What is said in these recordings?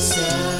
Jesus.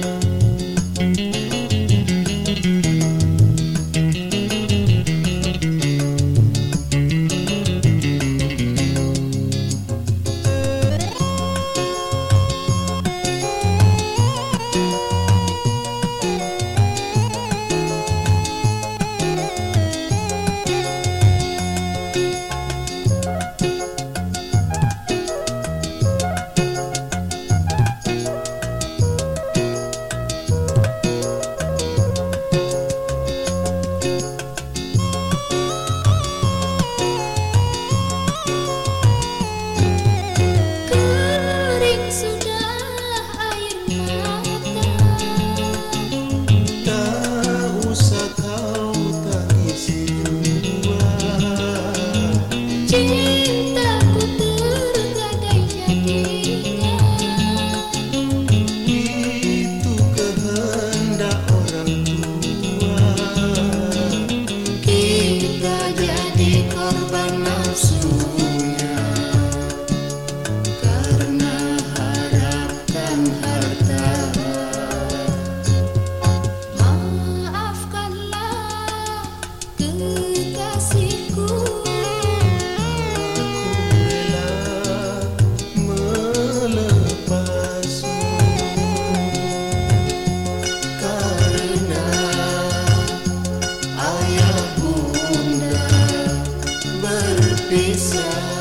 berpisah